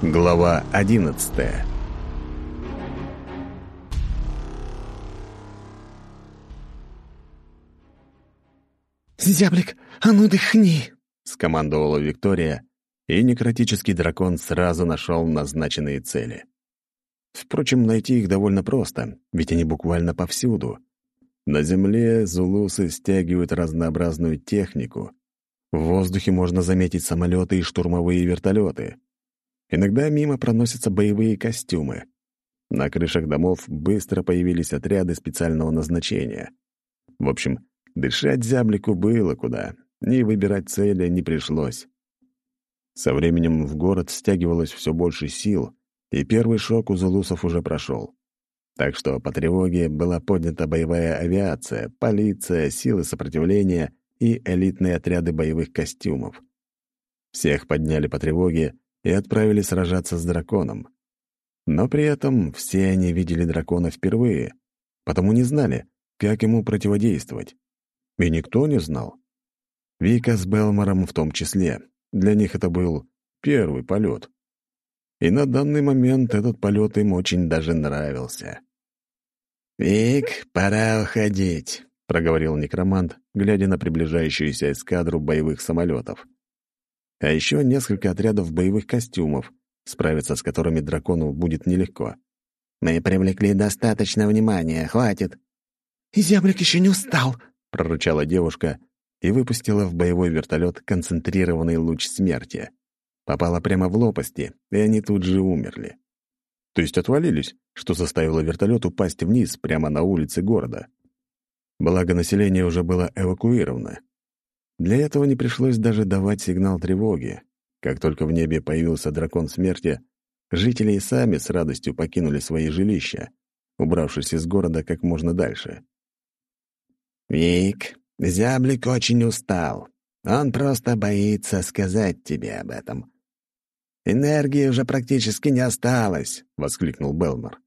Глава одиннадцатая «Зяблик, а ну дыхни!» — скомандовала Виктория, и некротический дракон сразу нашел назначенные цели. Впрочем, найти их довольно просто, ведь они буквально повсюду. На земле зулусы стягивают разнообразную технику. В воздухе можно заметить самолеты и штурмовые вертолеты. Иногда мимо проносятся боевые костюмы. На крышах домов быстро появились отряды специального назначения. В общем, дышать зяблику было куда, ни выбирать цели не пришлось. Со временем в город стягивалось все больше сил, и первый шок у зулусов уже прошел. Так что по тревоге была поднята боевая авиация, полиция, силы сопротивления и элитные отряды боевых костюмов. Всех подняли по тревоге и отправили сражаться с драконом. Но при этом все они видели дракона впервые, потому не знали, как ему противодействовать. И никто не знал. Вика с Белмором в том числе. Для них это был первый полет. И на данный момент этот полет им очень даже нравился. «Вик, пора уходить», — проговорил некромант, глядя на приближающуюся эскадру боевых самолетов. А еще несколько отрядов боевых костюмов, справиться с которыми дракону будет нелегко. «Мы привлекли достаточно внимания, хватит». «И зяблик еще не устал», — прорычала девушка и выпустила в боевой вертолет концентрированный луч смерти попала прямо в лопасти, и они тут же умерли. То есть отвалились, что заставило вертолет упасть вниз прямо на улице города. Благо, население уже было эвакуировано. Для этого не пришлось даже давать сигнал тревоги. Как только в небе появился дракон смерти, жители и сами с радостью покинули свои жилища, убравшись из города как можно дальше. «Вик, зяблик очень устал. Он просто боится сказать тебе об этом», Энергии уже практически не осталось», — воскликнул Белмор.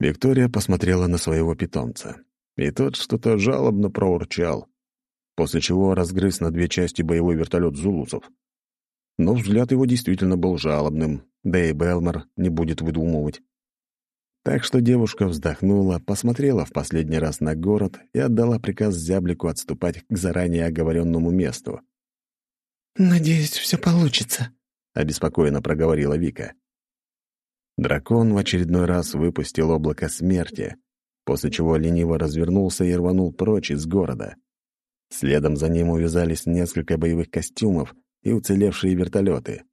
Виктория посмотрела на своего питомца, и тот что-то жалобно проурчал, после чего разгрыз на две части боевой вертолет зулусов. Но взгляд его действительно был жалобным, да и Белмор не будет выдумывать. Так что девушка вздохнула, посмотрела в последний раз на город и отдала приказ зяблику отступать к заранее оговоренному месту. «Надеюсь, все получится», — обеспокоенно проговорила Вика. Дракон в очередной раз выпустил облако смерти, после чего лениво развернулся и рванул прочь из города. Следом за ним увязались несколько боевых костюмов и уцелевшие вертолеты.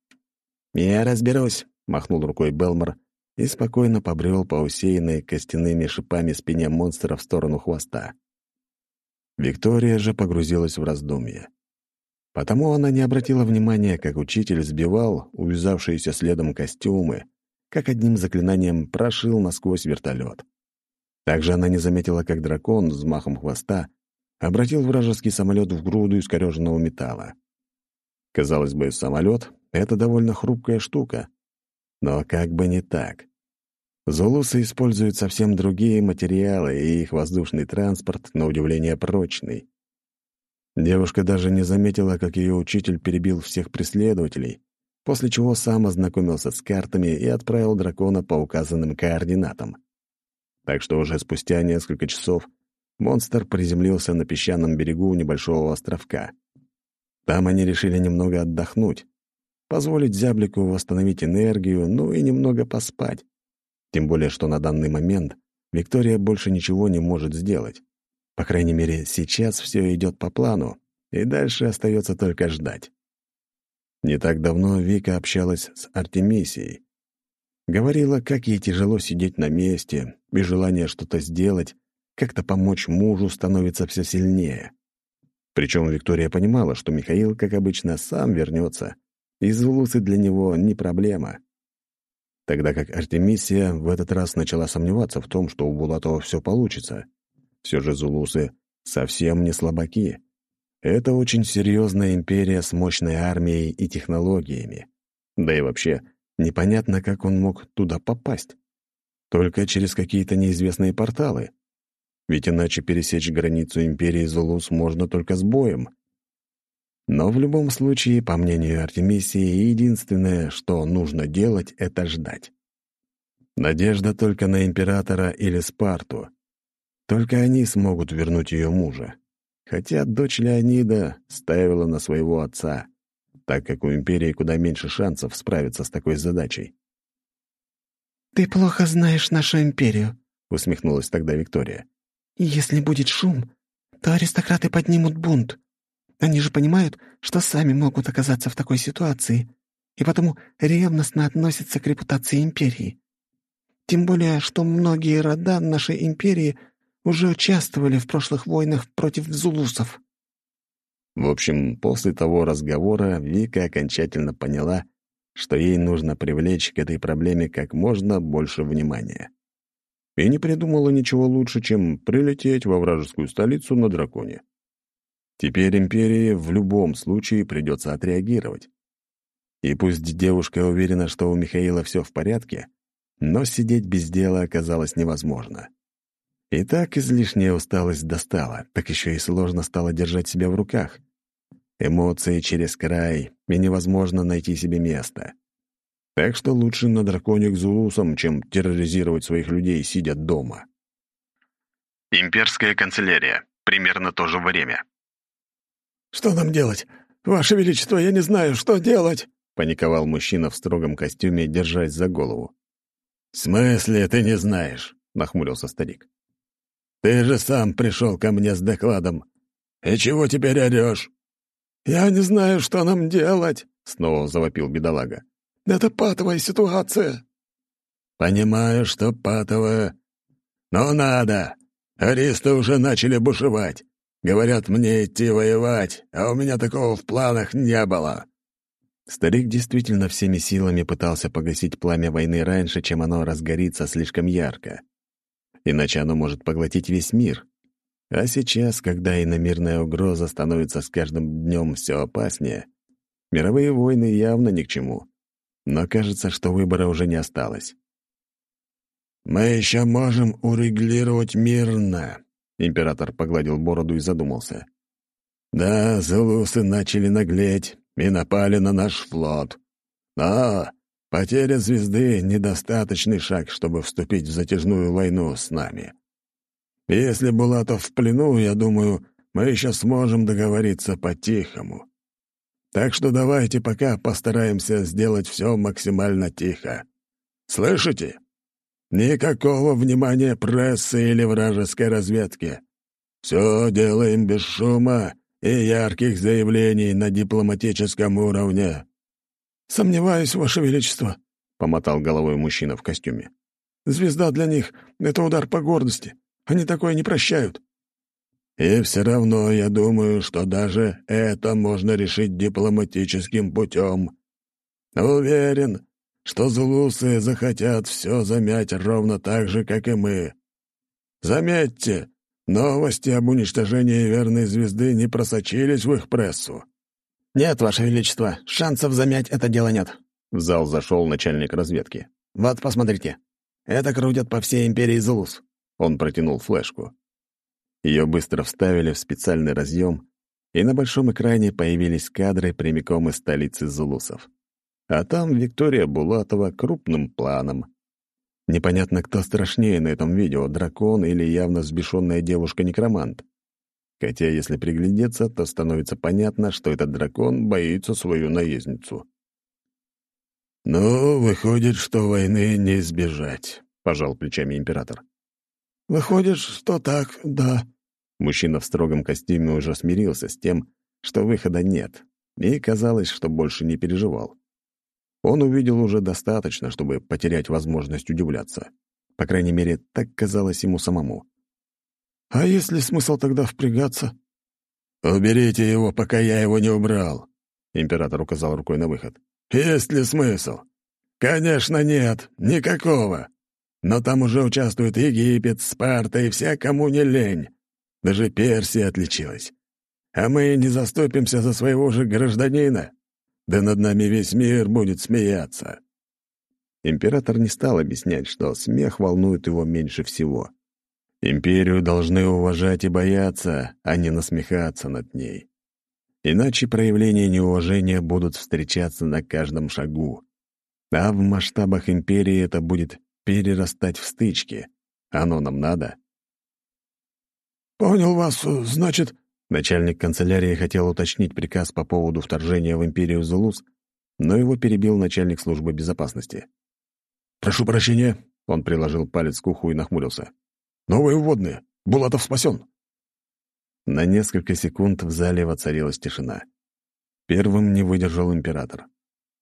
«Я разберусь», — махнул рукой Белмор и спокойно побрел по усеянной костяными шипами спине монстра в сторону хвоста. Виктория же погрузилась в раздумья. Потому она не обратила внимания, как учитель сбивал увязавшиеся следом костюмы, как одним заклинанием прошил насквозь вертолет. Также она не заметила, как дракон с махом хвоста обратил вражеский самолет в груду искореженного металла. Казалось бы, самолет — это довольно хрупкая штука. Но как бы не так. Зулусы используют совсем другие материалы, и их воздушный транспорт, на удивление, прочный. Девушка даже не заметила, как ее учитель перебил всех преследователей, после чего сам ознакомился с картами и отправил дракона по указанным координатам. Так что уже спустя несколько часов монстр приземлился на песчаном берегу небольшого островка. Там они решили немного отдохнуть, позволить зяблику восстановить энергию, ну и немного поспать. Тем более, что на данный момент Виктория больше ничего не может сделать. По крайней мере, сейчас все идет по плану, и дальше остается только ждать. Не так давно Вика общалась с Артемисией. Говорила, как ей тяжело сидеть на месте, и желание что-то сделать, как-то помочь мужу становится все сильнее. Причем Виктория понимала, что Михаил, как обычно, сам вернется, и Зулусы для него не проблема. Тогда как Артемисия в этот раз начала сомневаться в том, что у Булатова все получится — все же зулусы совсем не слабаки. Это очень серьезная империя с мощной армией и технологиями. Да и вообще, непонятно, как он мог туда попасть. Только через какие-то неизвестные порталы. Ведь иначе пересечь границу империи Зулус можно только с боем. Но в любом случае, по мнению Артемисии, единственное, что нужно делать, — это ждать. Надежда только на императора или Спарту. Только они смогут вернуть ее мужа. Хотя дочь Леонида ставила на своего отца, так как у империи куда меньше шансов справиться с такой задачей. «Ты плохо знаешь нашу империю», — усмехнулась тогда Виктория. «Если будет шум, то аристократы поднимут бунт. Они же понимают, что сами могут оказаться в такой ситуации, и потому ревностно относятся к репутации империи. Тем более, что многие рода нашей империи уже участвовали в прошлых войнах против зулусов. В общем, после того разговора Вика окончательно поняла, что ей нужно привлечь к этой проблеме как можно больше внимания. И не придумала ничего лучше, чем прилететь во вражескую столицу на драконе. Теперь империи в любом случае придется отреагировать. И пусть девушка уверена, что у Михаила все в порядке, но сидеть без дела оказалось невозможно. И так излишняя усталость достала, так еще и сложно стало держать себя в руках. Эмоции через край, и невозможно найти себе место. Так что лучше на драконе к Зулусам, чем терроризировать своих людей, сидя дома. Имперская канцелярия. Примерно то же время. «Что нам делать? Ваше Величество, я не знаю, что делать!» — паниковал мужчина в строгом костюме, держась за голову. «В смысле ты не знаешь?» — нахмурился старик. «Ты же сам пришел ко мне с докладом. И чего теперь орешь?» «Я не знаю, что нам делать», — снова завопил бедолага. «Это патовая ситуация». «Понимаю, что патовая. Но надо. Аристы уже начали бушевать. Говорят мне идти воевать, а у меня такого в планах не было. Старик действительно всеми силами пытался погасить пламя войны раньше, чем оно разгорится слишком ярко. Иначе оно может поглотить весь мир. А сейчас, когда иномирная угроза становится с каждым днем все опаснее, мировые войны явно ни к чему. Но кажется, что выбора уже не осталось. «Мы еще можем урегулировать мирно», — император погладил бороду и задумался. «Да, зулусы начали наглеть, и напали на наш флот. Но потеря звезды — недостаточный шаг, чтобы вступить в затяжную войну с нами. Если Булатов в плену, я думаю, мы еще сможем договориться по-тихому. Так что давайте пока постараемся сделать все максимально тихо. Слышите? Никакого внимания прессы или вражеской разведки. Все делаем без шума и ярких заявлений на дипломатическом уровне». «Сомневаюсь, Ваше Величество», — помотал головой мужчина в костюме. «Звезда для них — это удар по гордости. Они такое не прощают». «И все равно я думаю, что даже это можно решить дипломатическим путем. Уверен, что зулусы захотят все замять ровно так же, как и мы. Заметьте, Новости об уничтожении верной звезды не просочились в их прессу. «Нет, Ваше Величество, шансов замять это дело нет». В зал зашел начальник разведки. «Вот, посмотрите. Это крутят по всей империи Зулус». Он протянул флешку. Ее быстро вставили в специальный разъем, и на большом экране появились кадры прямиком из столицы Зулусов. А там Виктория Булатова крупным планом. Непонятно, кто страшнее на этом видео, дракон или явно взбешенная девушка-некромант. Хотя, если приглядеться, то становится понятно, что этот дракон боится свою наездницу. «Ну, выходит, что войны не избежать», — пожал плечами император. «Выходит, что так, да». Мужчина в строгом костюме уже смирился с тем, что выхода нет, и казалось, что больше не переживал. Он увидел уже достаточно, чтобы потерять возможность удивляться. По крайней мере, так казалось ему самому. «А есть ли смысл тогда впрягаться?» «Уберите его, пока я его не убрал», — император указал рукой на выход. «Есть ли смысл?» «Конечно нет, никакого. Но там уже участвуют Египет, Спарта и вся, кому не лень. Даже Персия отличилась. А мы не заступимся за своего же гражданина. Да над нами весь мир будет смеяться. Император не стал объяснять, что смех волнует его меньше всего. Империю должны уважать и бояться, а не насмехаться над ней. Иначе проявления неуважения будут встречаться на каждом шагу. А в масштабах империи это будет перерастать в стычки. Оно нам надо. «Понял вас, значит...» Начальник канцелярии хотел уточнить приказ по поводу вторжения в империю Зулус, но его перебил начальник службы безопасности. «Прошу прощения», — он приложил палец к уху и нахмурился. «Новые вводные. Булатов спасен». На несколько секунд в зале воцарилась тишина. Первым не выдержал император.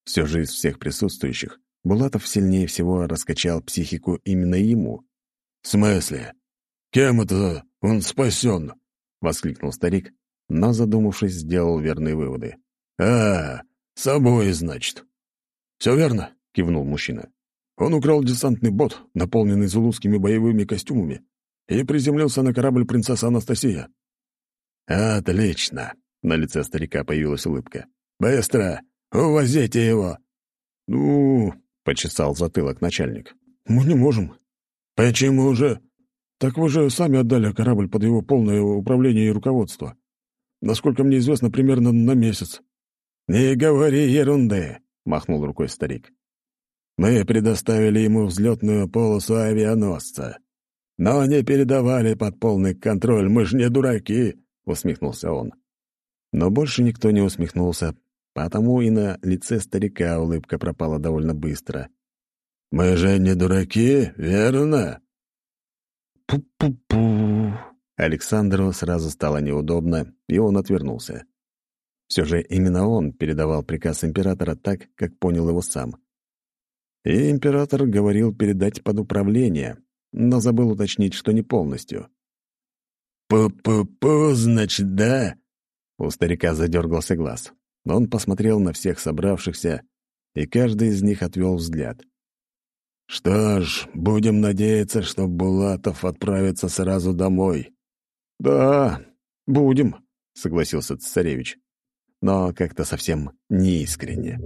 Все же из всех присутствующих Булатов сильнее всего раскачал психику именно ему. «В смысле? Кем это он спасен?» — воскликнул старик, но, задумавшись, сделал верные выводы. «А, собой, значит». «Все верно», — кивнул мужчина. «Он украл десантный бот, наполненный зулузскими боевыми костюмами, и приземлился на корабль принцесса Анастасия. «Отлично!» — на лице старика появилась улыбка. «Быстро! Увозите его!» «Ну...» — почесал затылок начальник. «Мы не можем». «Почему же?» «Так вы же сами отдали корабль под его полное управление и руководство. Насколько мне известно, примерно на месяц». «Не говори ерунды», — махнул рукой старик. «Мы предоставили ему взлетную полосу авианосца. Но не передавали под полный контроль, мы ж не дураки усмехнулся он. Но больше никто не усмехнулся, потому и на лице старика улыбка пропала довольно быстро. «Мы же не дураки, верно?» «Пу-пу-пу!» Александру сразу стало неудобно, и он отвернулся. Все же именно он передавал приказ императора так, как понял его сам. И император говорил передать под управление, но забыл уточнить, что не полностью. «Пу-пу-пу, значит, да?» У старика задергался глаз. Он посмотрел на всех собравшихся, и каждый из них отвел взгляд. «Что ж, будем надеяться, что Булатов отправится сразу домой». «Да, будем», — согласился царевич, но как-то совсем неискренне.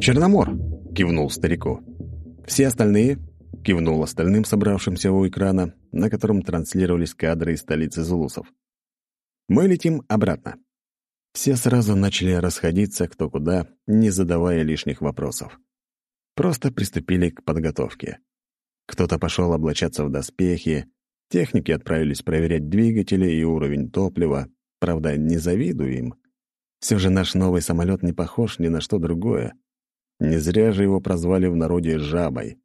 «Черномор!» — кивнул старику. «Все остальные?» — кивнул остальным собравшимся у экрана, на котором транслировались кадры из столицы Зулусов. «Мы летим обратно». Все сразу начали расходиться кто куда, не задавая лишних вопросов. Просто приступили к подготовке. Кто-то пошел облачаться в доспехи, техники отправились проверять двигатели и уровень топлива, правда, не завидую им. Все же наш новый самолет не похож ни на что другое. Не зря же его прозвали в народе «жабой».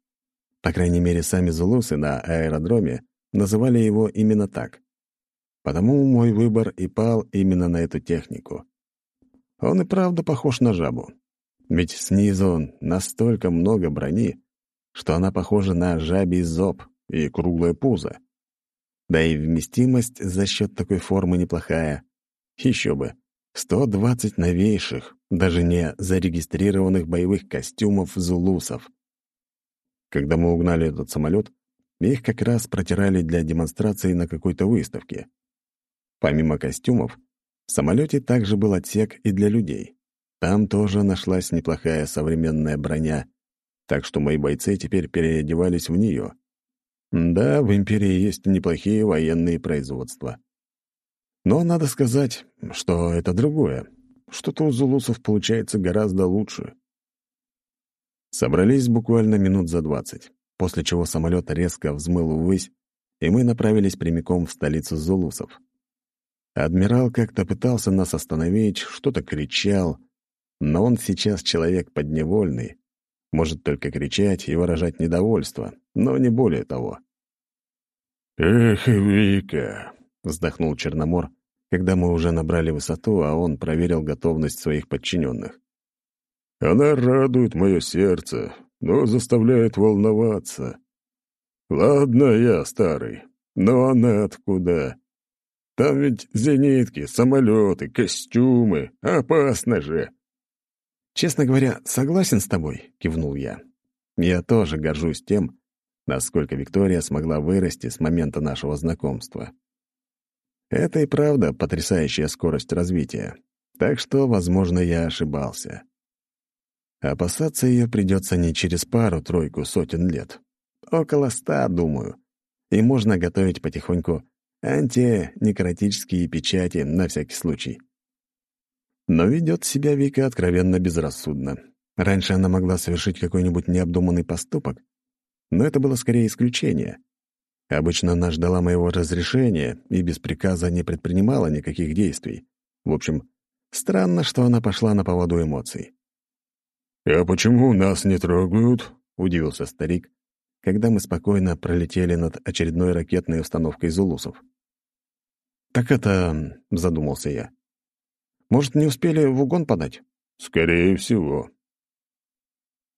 По крайней мере, сами зулусы на аэродроме называли его именно так. Потому мой выбор и пал именно на эту технику. Он и правда похож на жабу. Ведь снизу настолько много брони, что она похожа на жабий зоб и круглое пузо. Да и вместимость за счет такой формы неплохая. Еще бы. 120 новейших, даже не зарегистрированных боевых костюмов зулусов. Когда мы угнали этот самолет, их как раз протирали для демонстрации на какой-то выставке. Помимо костюмов, в самолете также был отсек и для людей. Там тоже нашлась неплохая современная броня, так что мои бойцы теперь переодевались в нее. Да, в империи есть неплохие военные производства. Но надо сказать, что это другое. Что-то у зулусов получается гораздо лучше. Собрались буквально минут за двадцать, после чего самолет резко взмыл ввысь, и мы направились прямиком в столицу зулусов. Адмирал как-то пытался нас остановить, что-то кричал, но он сейчас человек подневольный, может только кричать и выражать недовольство, но не более того. «Эх, Вика!» — вздохнул Черномор, когда мы уже набрали высоту, а он проверил готовность своих подчиненных. «Она радует мое сердце, но заставляет волноваться. Ладно, я старый, но она откуда? Там ведь зенитки, самолеты, костюмы. Опасно же!» «Честно говоря, согласен с тобой», — кивнул я. «Я тоже горжусь тем, насколько Виктория смогла вырасти с момента нашего знакомства. Это и правда потрясающая скорость развития. Так что, возможно, я ошибался. Опасаться ее придется не через пару-тройку сотен лет. Около ста, думаю. и можно готовить потихоньку антинекротические печати на всякий случай. Но ведет себя Вика откровенно безрассудно. Раньше она могла совершить какой-нибудь необдуманный поступок, но это было скорее исключение. Обычно она ждала моего разрешения и без приказа не предпринимала никаких действий. В общем, странно, что она пошла на поводу эмоций. «А почему нас не трогают?» — удивился старик, когда мы спокойно пролетели над очередной ракетной установкой зулусов. «Так это...» — задумался я. «Может, не успели в угон подать?» «Скорее всего».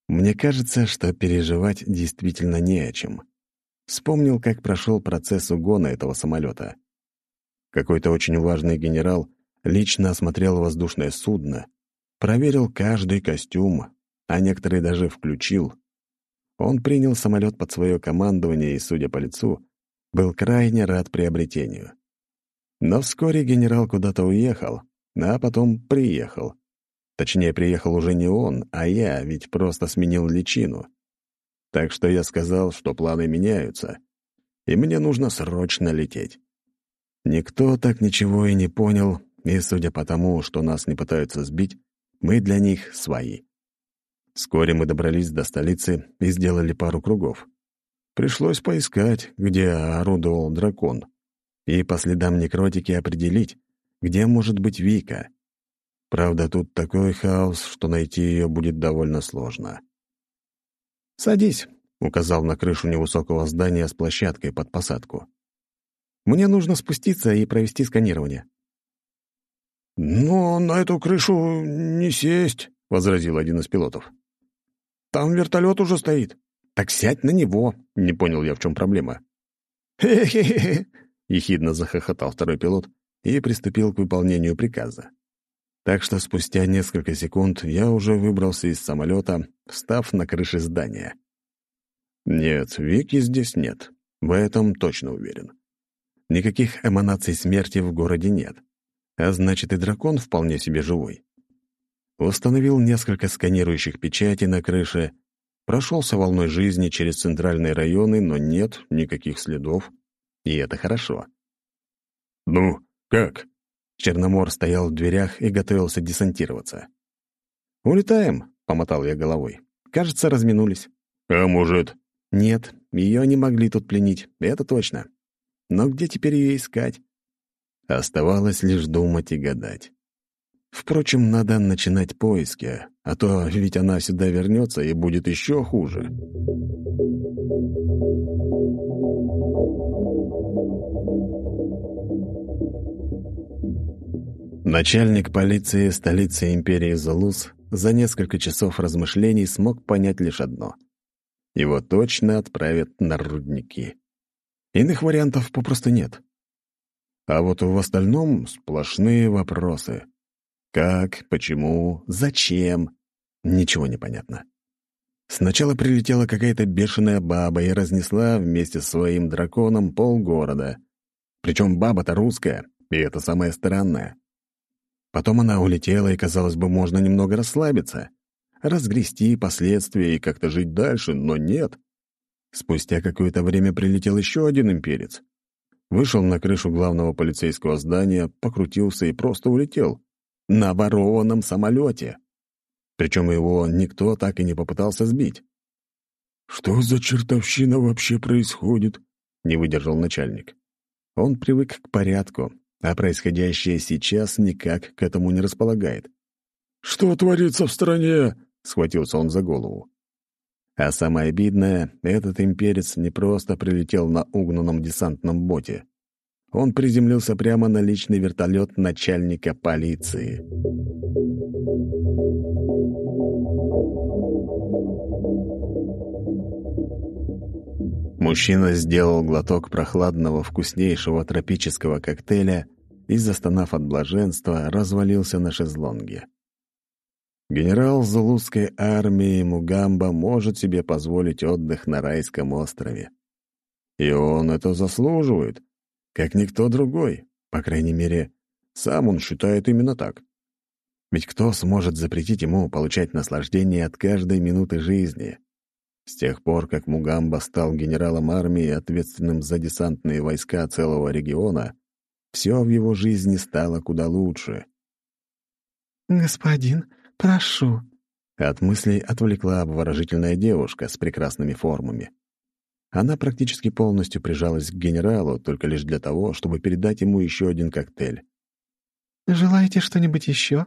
Мне кажется, что переживать действительно не о чем. Вспомнил, как прошел процесс угона этого самолета. Какой-то очень важный генерал лично осмотрел воздушное судно, проверил каждый костюм, а некоторые даже включил. Он принял самолет под свое командование и, судя по лицу, был крайне рад приобретению. Но вскоре генерал куда-то уехал, а потом приехал. Точнее, приехал уже не он, а я, ведь просто сменил личину. Так что я сказал, что планы меняются, и мне нужно срочно лететь. Никто так ничего и не понял, и, судя по тому, что нас не пытаются сбить, мы для них свои. Вскоре мы добрались до столицы и сделали пару кругов. Пришлось поискать, где орудовал дракон, и по следам некротики определить, где может быть Вика. Правда, тут такой хаос, что найти ее будет довольно сложно. «Садись», — указал на крышу невысокого здания с площадкой под посадку. «Мне нужно спуститься и провести сканирование». «Но на эту крышу не сесть», — возразил один из пилотов. Там вертолет уже стоит. Так сядь на него. Не понял я, в чем проблема. Хе-хе-хе, ехидно захохотал второй пилот и приступил к выполнению приказа. Так что спустя несколько секунд я уже выбрался из самолета, встав на крыше здания. Нет, Вики здесь нет. В этом точно уверен. Никаких эманаций смерти в городе нет. А значит, и дракон вполне себе живой. Установил несколько сканирующих печатей на крыше, прошелся волной жизни через центральные районы, но нет никаких следов, и это хорошо. «Ну, как?» Черномор стоял в дверях и готовился десантироваться. «Улетаем», — помотал я головой. «Кажется, разминулись». «А может...» «Нет, ее не могли тут пленить, это точно. Но где теперь ее искать?» Оставалось лишь думать и гадать. Впрочем, надо начинать поиски, а то ведь она сюда вернется и будет еще хуже. Начальник полиции столицы империи Зулус за несколько часов размышлений смог понять лишь одно. Его точно отправят на рудники. Иных вариантов попросту нет. А вот в остальном сплошные вопросы — как, почему, зачем? Ничего не понятно. Сначала прилетела какая-то бешеная баба и разнесла вместе с своим драконом полгорода. Причем баба-то русская, и это самое странное. Потом она улетела, и, казалось бы, можно немного расслабиться, разгрести последствия и как-то жить дальше, но нет. Спустя какое-то время прилетел еще один имперец. Вышел на крышу главного полицейского здания, покрутился и просто улетел на ворованном самолете. Причем его никто так и не попытался сбить. «Что за чертовщина вообще происходит?» — не выдержал начальник. Он привык к порядку, а происходящее сейчас никак к этому не располагает. «Что творится в стране?» — схватился он за голову. А самое обидное, этот имперец не просто прилетел на угнанном десантном боте он приземлился прямо на личный вертолет начальника полиции. Мужчина сделал глоток прохладного, вкуснейшего тропического коктейля и, застонав от блаженства, развалился на шезлонге. Генерал Зулузской армии Мугамба может себе позволить отдых на райском острове. И он это заслуживает, как никто другой. По крайней мере, сам он считает именно так. Ведь кто сможет запретить ему получать наслаждение от каждой минуты жизни? С тех пор, как Мугамба стал генералом армии, ответственным за десантные войска целого региона, все в его жизни стало куда лучше. «Господин, прошу». От мыслей отвлекла обворожительная девушка с прекрасными формами. Она практически полностью прижалась к генералу, только лишь для того, чтобы передать ему еще один коктейль. «Желаете что-нибудь еще?»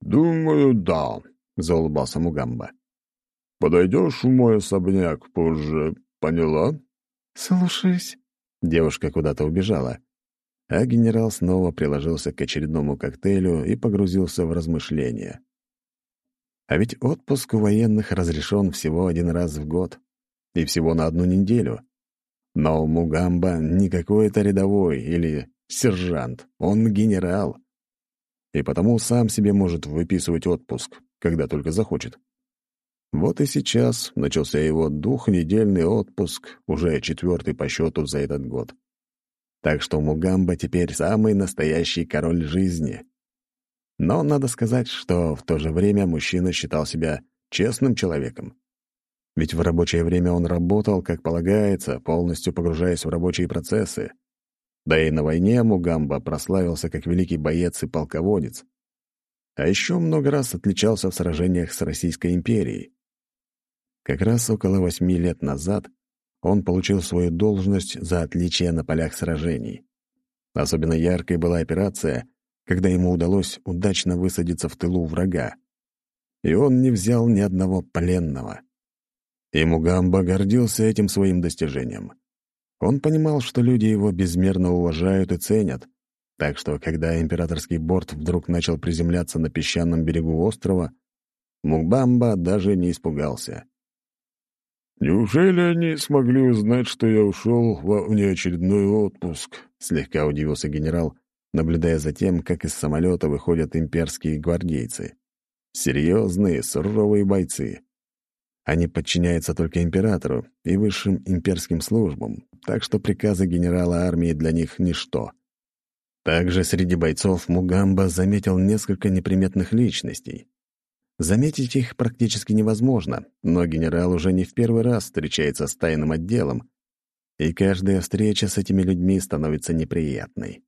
«Думаю, да», — заулыбался Мугамба. Подойдешь в мой особняк позже, поняла?» «Слушаюсь». Девушка куда-то убежала, а генерал снова приложился к очередному коктейлю и погрузился в размышления. А ведь отпуск у военных разрешен всего один раз в год, и всего на одну неделю. Но Мугамба не какой-то рядовой или сержант, он генерал. И потому сам себе может выписывать отпуск, когда только захочет. Вот и сейчас начался его двухнедельный отпуск, уже четвертый по счету за этот год. Так что Мугамба теперь самый настоящий король жизни. Но надо сказать, что в то же время мужчина считал себя честным человеком. Ведь в рабочее время он работал, как полагается, полностью погружаясь в рабочие процессы. Да и на войне Мугамба прославился как великий боец и полководец. А еще много раз отличался в сражениях с Российской империей. Как раз около восьми лет назад он получил свою должность за отличие на полях сражений. Особенно яркой была операция, когда ему удалось удачно высадиться в тылу врага. И он не взял ни одного пленного. И Мугамба гордился этим своим достижением. Он понимал, что люди его безмерно уважают и ценят, так что, когда императорский борт вдруг начал приземляться на песчаном берегу острова, Мугамба даже не испугался. «Неужели они смогли узнать, что я ушел во внеочередной отпуск?» — слегка удивился генерал, наблюдая за тем, как из самолета выходят имперские гвардейцы. Серьезные, суровые бойцы. Они подчиняются только императору и высшим имперским службам, так что приказы генерала армии для них — ничто. Также среди бойцов Мугамба заметил несколько неприметных личностей. Заметить их практически невозможно, но генерал уже не в первый раз встречается с тайным отделом, и каждая встреча с этими людьми становится неприятной.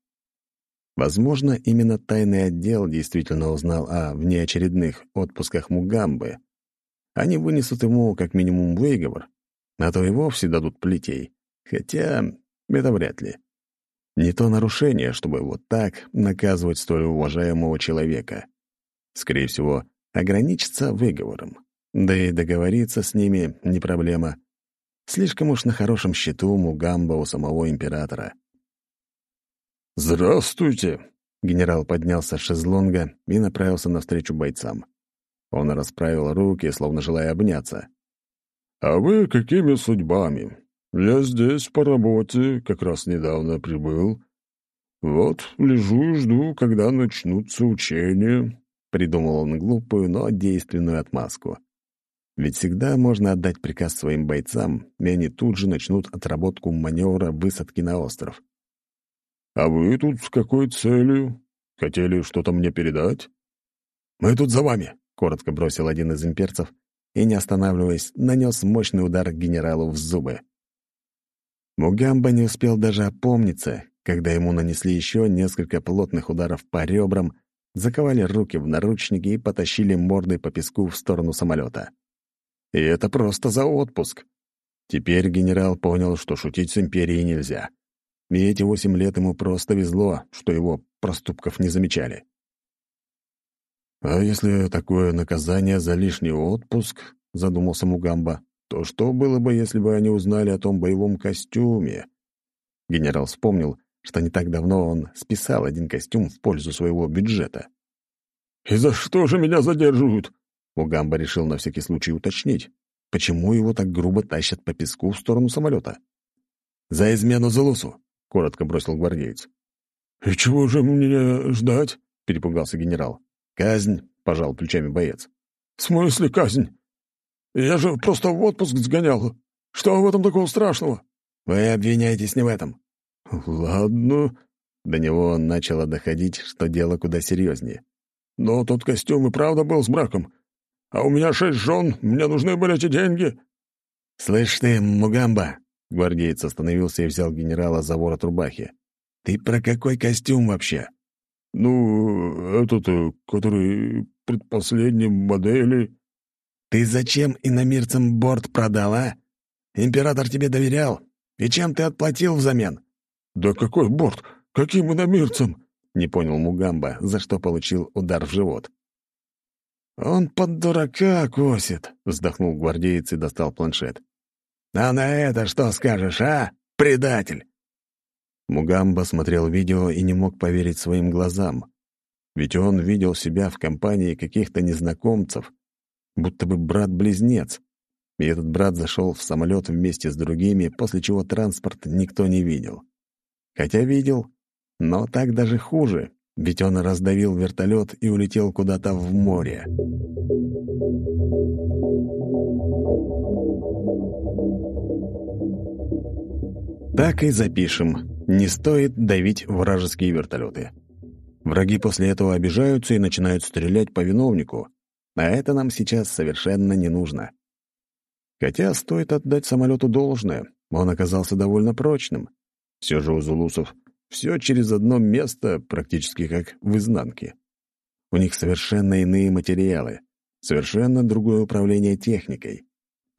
Возможно, именно тайный отдел действительно узнал о внеочередных отпусках Мугамбы. Они вынесут ему как минимум выговор, а то и вовсе дадут плетей. Хотя это вряд ли. Не то нарушение, чтобы вот так наказывать столь уважаемого человека. Скорее всего, ограничиться выговором. Да и договориться с ними не проблема. Слишком уж на хорошем счету Мугамба у самого императора. «Здравствуйте!» — генерал поднялся с шезлонга и направился навстречу бойцам. Он расправил руки, словно желая обняться. «А вы какими судьбами? Я здесь по работе, как раз недавно прибыл. Вот лежу и жду, когда начнутся учения. Придумал он глупую, но действенную отмазку. Ведь всегда можно отдать приказ своим бойцам, и они тут же начнут отработку маневра высадки на остров. «А вы тут с какой целью? Хотели что-то мне передать?» «Мы тут за вами», — коротко бросил один из имперцев и, не останавливаясь, нанес мощный удар генералу в зубы. Мугамба не успел даже опомниться, когда ему нанесли еще несколько плотных ударов по ребрам заковали руки в наручники и потащили мордой по песку в сторону самолета. И это просто за отпуск. Теперь генерал понял, что шутить с империей нельзя. И эти восемь лет ему просто везло, что его проступков не замечали. «А если такое наказание за лишний отпуск?» — задумался Мугамба. «То что было бы, если бы они узнали о том боевом костюме?» Генерал вспомнил, что не так давно он списал один костюм в пользу своего бюджета. «И за что же меня задерживают?» Угамба решил на всякий случай уточнить, почему его так грубо тащат по песку в сторону самолета. «За измену Зулусу», — коротко бросил гвардеец. «И чего же мне ждать?» — перепугался генерал. «Казнь», — пожал плечами боец. «В смысле казнь? Я же просто в отпуск сгонял. Что в этом такого страшного?» «Вы обвиняетесь не в этом. «Ладно». До него начало доходить, что дело куда серьезнее. «Но тот костюм и правда был с браком. А у меня шесть жен, мне нужны были эти деньги». «Слышь ты, Мугамба!» Гвардеец остановился и взял генерала за ворот рубахи. «Ты про какой костюм вообще?» «Ну, этот, э, который предпоследней модели». «Ты зачем иномирцам борт продал, а? Император тебе доверял. И чем ты отплатил взамен?» «Да какой борт? Каким иномирцам?» — не понял Мугамба, за что получил удар в живот. «Он под дурака косит», — вздохнул гвардеец и достал планшет. «А на это что скажешь, а, предатель?» Мугамба смотрел видео и не мог поверить своим глазам. Ведь он видел себя в компании каких-то незнакомцев, будто бы брат-близнец. И этот брат зашел в самолет вместе с другими, после чего транспорт никто не видел. Хотя видел, но так даже хуже, ведь он раздавил вертолет и улетел куда-то в море. Так и запишем. Не стоит давить вражеские вертолеты. Враги после этого обижаются и начинают стрелять по виновнику, а это нам сейчас совершенно не нужно. Хотя стоит отдать самолету должное, он оказался довольно прочным. Все же у зулусов все через одно место, практически как в изнанке. У них совершенно иные материалы, совершенно другое управление техникой.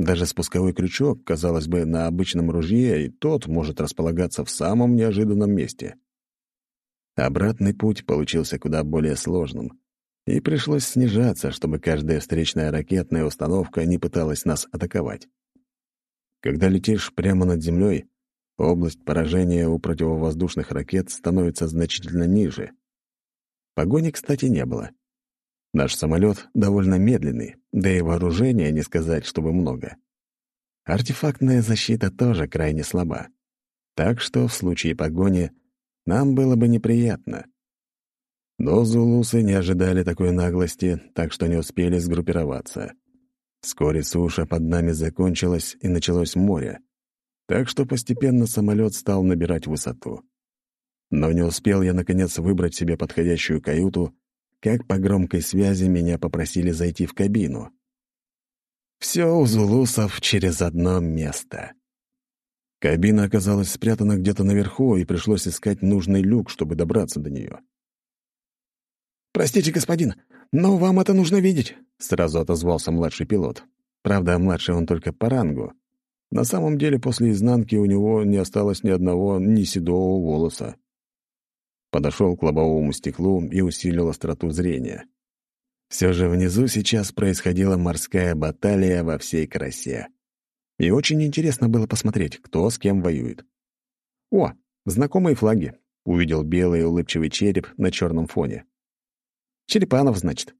Даже спусковой крючок, казалось бы, на обычном ружье, и тот может располагаться в самом неожиданном месте. Обратный путь получился куда более сложным, и пришлось снижаться, чтобы каждая встречная ракетная установка не пыталась нас атаковать. Когда летишь прямо над землей, Область поражения у противовоздушных ракет становится значительно ниже. Погони, кстати, не было. Наш самолет довольно медленный, да и вооружения не сказать, чтобы много. Артефактная защита тоже крайне слаба. Так что в случае погони нам было бы неприятно. Но зулусы не ожидали такой наглости, так что не успели сгруппироваться. Вскоре суша под нами закончилась, и началось море. Так что постепенно самолет стал набирать высоту. Но не успел я, наконец, выбрать себе подходящую каюту, как по громкой связи меня попросили зайти в кабину. Все у зулусов через одно место. Кабина оказалась спрятана где-то наверху, и пришлось искать нужный люк, чтобы добраться до нее. «Простите, господин, но вам это нужно видеть», — сразу отозвался младший пилот. Правда, младший он только по рангу, на самом деле, после изнанки у него не осталось ни одного ни седого волоса. Подошел к лобовому стеклу и усилил остроту зрения. Все же внизу сейчас происходила морская баталия во всей красе. И очень интересно было посмотреть, кто с кем воюет. «О, знакомые флаги!» — увидел белый улыбчивый череп на черном фоне. «Черепанов, значит?»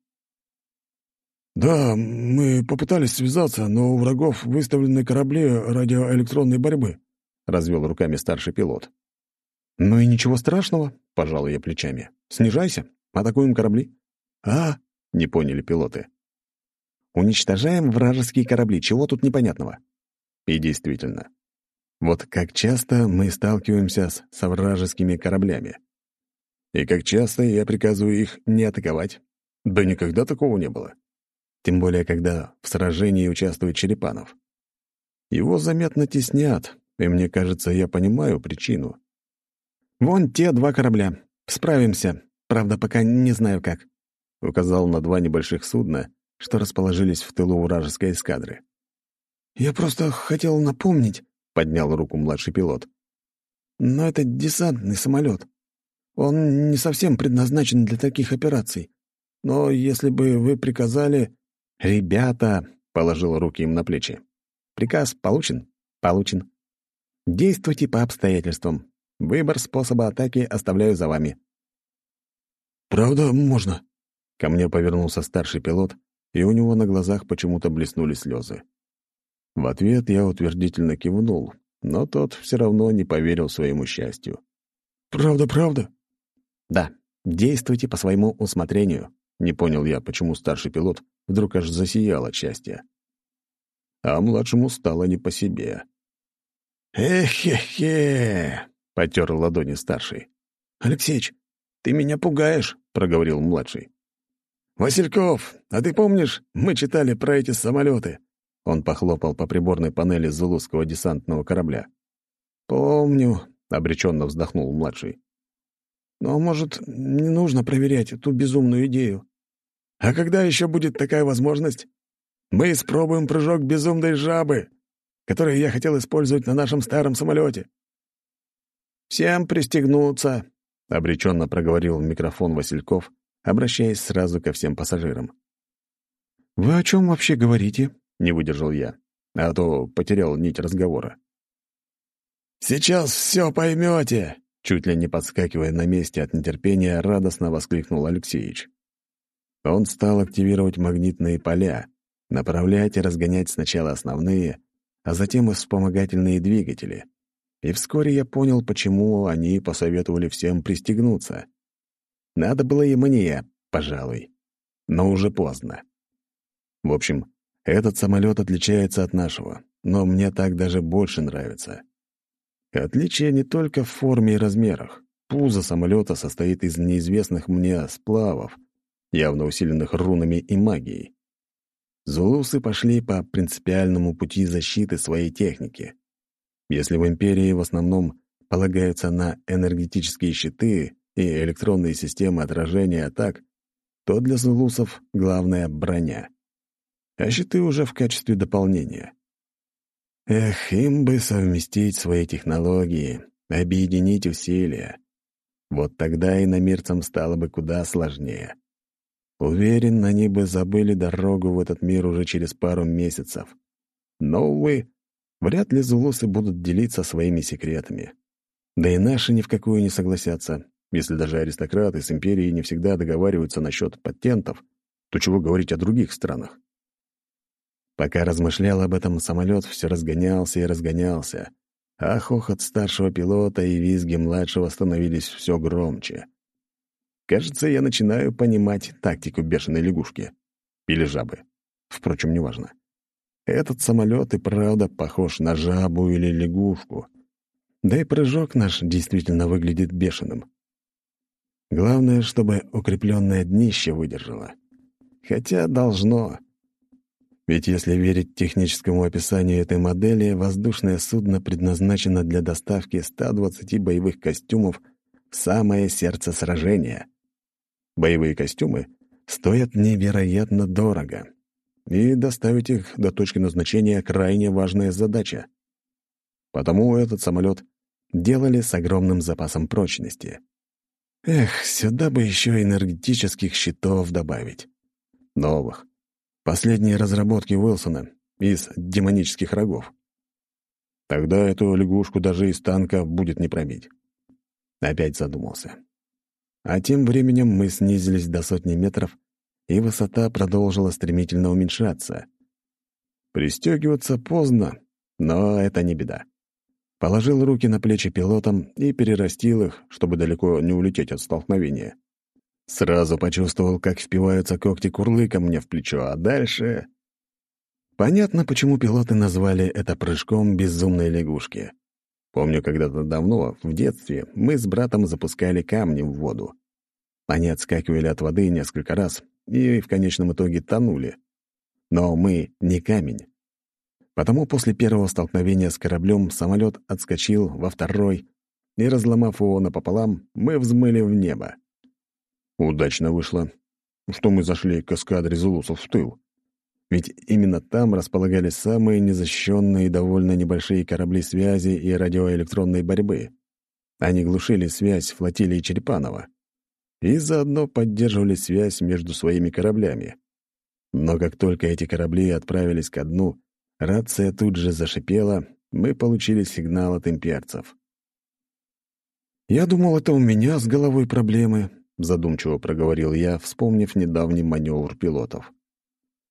«Да, мы попытались связаться, но у врагов выставлены корабли радиоэлектронной борьбы», — развел руками старший пилот. «Ну и ничего страшного», — пожал я плечами. «Снижайся, атакуем корабли». «А?» — не поняли пилоты. «Уничтожаем вражеские корабли, чего тут непонятного?» И действительно. Вот как часто мы сталкиваемся с, со вражескими кораблями. И как часто я приказываю их не атаковать. Да никогда такого не было тем более когда в сражении участвует Черепанов. Его заметно теснят, и мне кажется, я понимаю причину. «Вон те два корабля. Справимся. Правда, пока не знаю как», — указал на два небольших судна, что расположились в тылу вражеской эскадры. «Я просто хотел напомнить», — поднял руку младший пилот. «Но это десантный самолет. Он не совсем предназначен для таких операций. Но если бы вы приказали...» «Ребята!» — положил руки им на плечи. «Приказ получен? Получен. Действуйте по обстоятельствам. Выбор способа атаки оставляю за вами». «Правда, можно?» Ко мне повернулся старший пилот, и у него на глазах почему-то блеснули слезы. В ответ я утвердительно кивнул, но тот все равно не поверил своему счастью. «Правда, правда?» «Да, действуйте по своему усмотрению», — не понял я, почему старший пилот вдруг аж засиял от счастья. А младшему стало не по себе. «Эх-хе-хе!» — потер ладони старший. «Алексеич, ты меня пугаешь», — проговорил младший. «Васильков, а ты помнишь, мы читали про эти самолеты? Он похлопал по приборной панели зулузского десантного корабля. «Помню», — обреченно вздохнул младший. «Но, может, не нужно проверять эту безумную идею? А когда еще будет такая возможность? Мы испробуем прыжок безумной жабы, который я хотел использовать на нашем старом самолете». «Всем пристегнуться», — обреченно проговорил в микрофон Васильков, обращаясь сразу ко всем пассажирам. «Вы о чем вообще говорите?» — не выдержал я, а то потерял нить разговора. «Сейчас все поймете!» Чуть ли не подскакивая на месте от нетерпения, радостно воскликнул Алексеевич. Он стал активировать магнитные поля, направлять и разгонять сначала основные, а затем и вспомогательные двигатели. И вскоре я понял, почему они посоветовали всем пристегнуться. Надо было и мне, пожалуй. Но уже поздно. В общем, этот самолет отличается от нашего, но мне так даже больше нравится. Отличие не только в форме и размерах. Пузо самолета состоит из неизвестных мне сплавов, явно усиленных рунами и магией. Зулусы пошли по принципиальному пути защиты своей техники. Если в Империи в основном полагаются на энергетические щиты и электронные системы отражения атак, то для зулусов главная — броня. А щиты уже в качестве дополнения. Эх, им бы совместить свои технологии, объединить усилия. Вот тогда и намирцам стало бы куда сложнее. Уверен, они бы забыли дорогу в этот мир уже через пару месяцев. Но, увы, вряд ли зулусы будут делиться своими секретами. Да и наши ни в какую не согласятся. Если даже аристократы с империей не всегда договариваются насчет патентов, то чего говорить о других странах? Пока размышлял об этом, самолет все разгонялся и разгонялся, а хохот старшего пилота и визги младшего становились все громче. Кажется, я начинаю понимать тактику бешеной лягушки. Или жабы. Впрочем, неважно. Этот самолет и правда похож на жабу или лягушку. Да и прыжок наш действительно выглядит бешеным. Главное, чтобы укрепленное днище выдержало. Хотя должно. Ведь если верить техническому описанию этой модели, воздушное судно предназначено для доставки 120 боевых костюмов в самое сердце сражения. Боевые костюмы стоят невероятно дорого, и доставить их до точки назначения — крайне важная задача. Потому этот самолет делали с огромным запасом прочности. Эх, сюда бы еще энергетических щитов добавить. Новых, Последние разработки Уилсона из демонических рогов. Тогда эту лягушку даже из танка будет не пробить. Опять задумался. А тем временем мы снизились до сотни метров, и высота продолжила стремительно уменьшаться. Пристегиваться поздно, но это не беда. Положил руки на плечи пилотам и перерастил их, чтобы далеко не улететь от столкновения. Сразу почувствовал, как впиваются когти курлыка мне в плечо, а дальше... Понятно, почему пилоты назвали это прыжком безумной лягушки. Помню, когда-то давно, в детстве, мы с братом запускали камни в воду. Они отскакивали от воды несколько раз и в конечном итоге тонули. Но мы не камень. Потому после первого столкновения с кораблем самолет отскочил во второй, и, разломав его напополам, мы взмыли в небо. Удачно вышло, что мы зашли к эскадре зулусов в тыл. Ведь именно там располагались самые незащищенные и довольно небольшие корабли связи и радиоэлектронной борьбы. Они глушили связь флотилии Черепанова и заодно поддерживали связь между своими кораблями. Но как только эти корабли отправились ко дну, рация тут же зашипела, мы получили сигнал от имперцев. «Я думал, это у меня с головой проблемы», — задумчиво проговорил я, вспомнив недавний маневр пилотов.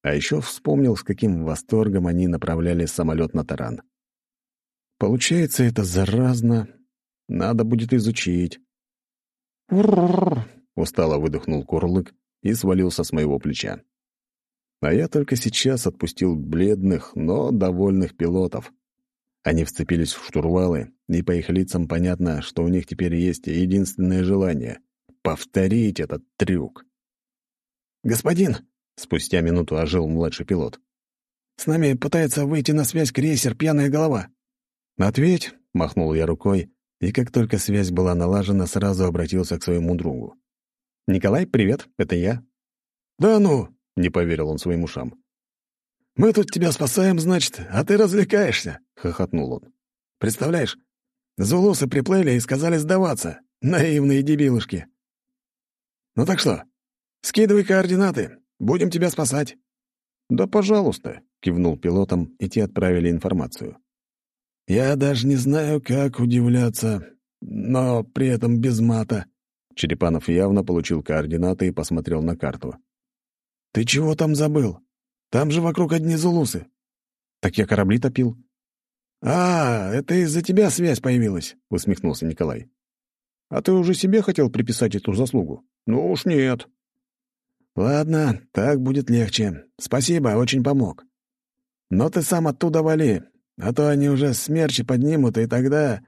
А еще вспомнил, с каким восторгом они направляли самолет на таран. Получается, это заразно. Надо будет изучить. «Ур-ур-ур!» — устало выдохнул Курлык и свалился с моего плеча. А я только сейчас отпустил бледных, но довольных пилотов. Они вцепились в штурвалы, и по их лицам понятно, что у них теперь есть единственное желание — повторить этот трюк. «Господин!» — спустя минуту ожил младший пилот. С нами пытается выйти на связь крейсер «Пьяная голова». «Ответь», — махнул я рукой, и как только связь была налажена, сразу обратился к своему другу. «Николай, привет, это я». «Да ну!» — не поверил он своим ушам. «Мы тут тебя спасаем, значит, а ты развлекаешься», — хохотнул он. «Представляешь, зулусы приплыли и сказали сдаваться. Наивные дебилушки. Ну так что, скидывай координаты, будем тебя спасать». «Да, пожалуйста», — кивнул пилотом, и те отправили информацию. «Я даже не знаю, как удивляться, но при этом без мата». Черепанов явно получил координаты и посмотрел на карту. «Ты чего там забыл? Там же вокруг одни зулусы». «Так я корабли топил». «А, это из-за тебя связь появилась», — усмехнулся Николай. «А ты уже себе хотел приписать эту заслугу?» «Ну уж нет». «Ладно, так будет легче. Спасибо, очень помог. Но ты сам оттуда вали, а то они уже смерчи поднимут, и тогда...»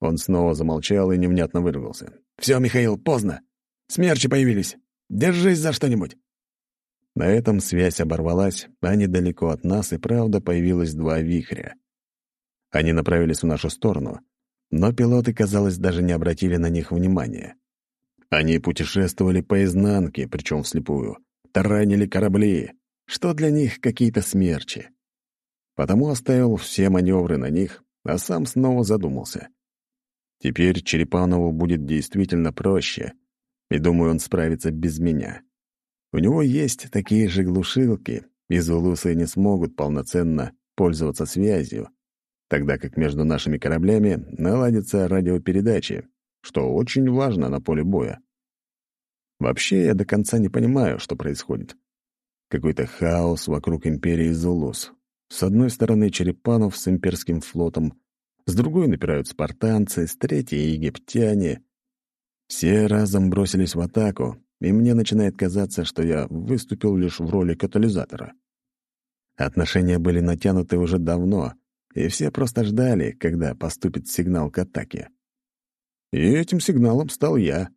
Он снова замолчал и невнятно выругался. «Все, Михаил, поздно. Смерчи появились. Держись за что-нибудь». На этом связь оборвалась, а недалеко от нас и правда появилось два вихря. Они направились в нашу сторону, но пилоты, казалось, даже не обратили на них внимания. Они путешествовали по изнанке, причем вслепую, таранили корабли, что для них какие-то смерчи. Потому оставил все маневры на них, а сам снова задумался. Теперь Черепанову будет действительно проще, и думаю, он справится без меня. У него есть такие же глушилки, и зулусы не смогут полноценно пользоваться связью, тогда как между нашими кораблями наладятся радиопередачи, что очень важно на поле боя. Вообще, я до конца не понимаю, что происходит. Какой-то хаос вокруг империи Зулус. С одной стороны Черепанов с имперским флотом, с другой напирают спартанцы, с третьей — египтяне. Все разом бросились в атаку, и мне начинает казаться, что я выступил лишь в роли катализатора. Отношения были натянуты уже давно, и все просто ждали, когда поступит сигнал к атаке. И этим сигналом стал я.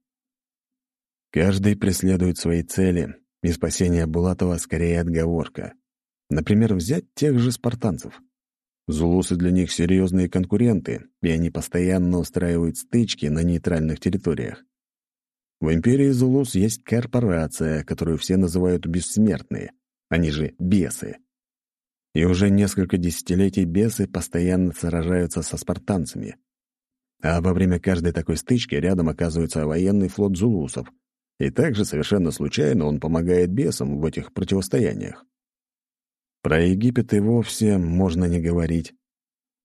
Каждый преследует свои цели, и спасение Булатова скорее отговорка. Например, взять тех же спартанцев. Зулусы для них серьезные конкуренты, и они постоянно устраивают стычки на нейтральных территориях. В империи Зулус есть корпорация, которую все называют бессмертные, они же бесы. И уже несколько десятилетий бесы постоянно сражаются со спартанцами. А во время каждой такой стычки рядом оказывается военный флот зулусов, и также совершенно случайно он помогает бесам в этих противостояниях. Про Египет и вовсе можно не говорить.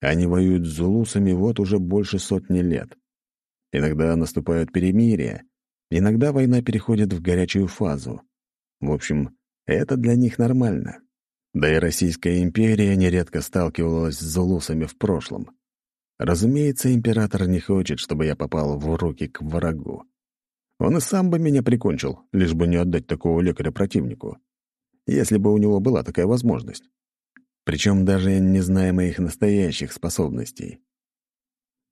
Они воюют с зулусами вот уже больше сотни лет. Иногда наступают перемирия, Иногда война переходит в горячую фазу. В общем, это для них нормально. Да и Российская империя нередко сталкивалась с зулусами в прошлом. Разумеется, император не хочет, чтобы я попал в руки к врагу. Он и сам бы меня прикончил, лишь бы не отдать такого лекаря противнику. Если бы у него была такая возможность. Причем даже не зная моих настоящих способностей.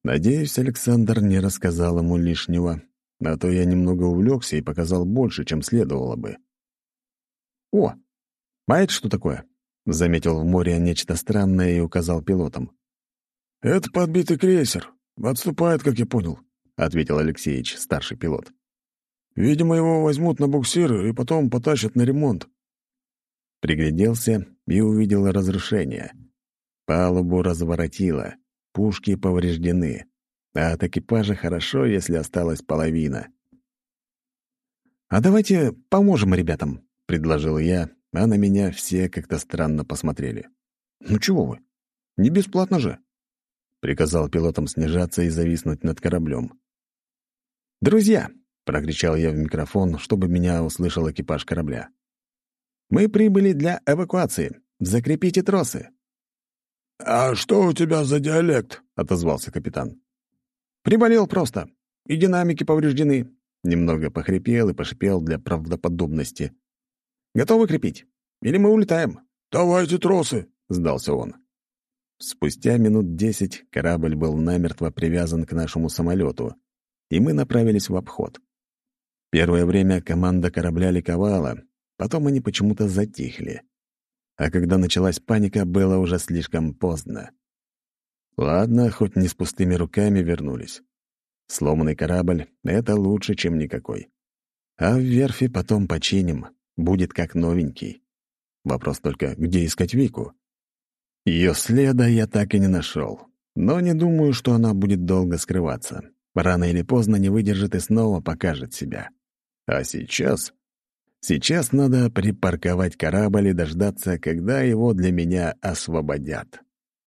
Надеюсь, Александр не рассказал ему лишнего, а то я немного увлекся и показал больше, чем следовало бы. «О, а что такое?» — заметил в море нечто странное и указал пилотам. «Это подбитый крейсер. Отступает, как я понял», — ответил Алексеевич, старший пилот. «Видимо, его возьмут на буксир и потом потащат на ремонт». Пригляделся и увидел разрушение. Палубу разворотило, пушки повреждены а от экипажа хорошо, если осталась половина. «А давайте поможем ребятам», — предложил я, а на меня все как-то странно посмотрели. «Ну чего вы? Не бесплатно же», — приказал пилотам снижаться и зависнуть над кораблем. «Друзья!» — прокричал я в микрофон, чтобы меня услышал экипаж корабля. «Мы прибыли для эвакуации. Закрепите тросы». «А что у тебя за диалект?» — отозвался капитан. Приболел просто. И динамики повреждены. Немного похрипел и пошипел для правдоподобности. Готовы крепить? Или мы улетаем? Давайте тросы, сдался он. Спустя минут десять корабль был намертво привязан к нашему самолету, и мы направились в обход. Первое время команда корабля ликовала, потом они почему-то затихли. а когда началась паника, было уже слишком поздно. Ладно, хоть не с пустыми руками вернулись. Сломанный корабль — это лучше, чем никакой. А в верфи потом починим, будет как новенький. Вопрос только, где искать Вику? Ее следа я так и не нашел, но не думаю, что она будет долго скрываться. Рано или поздно не выдержит и снова покажет себя. А сейчас... Сейчас надо припарковать корабль и дождаться, когда его для меня освободят.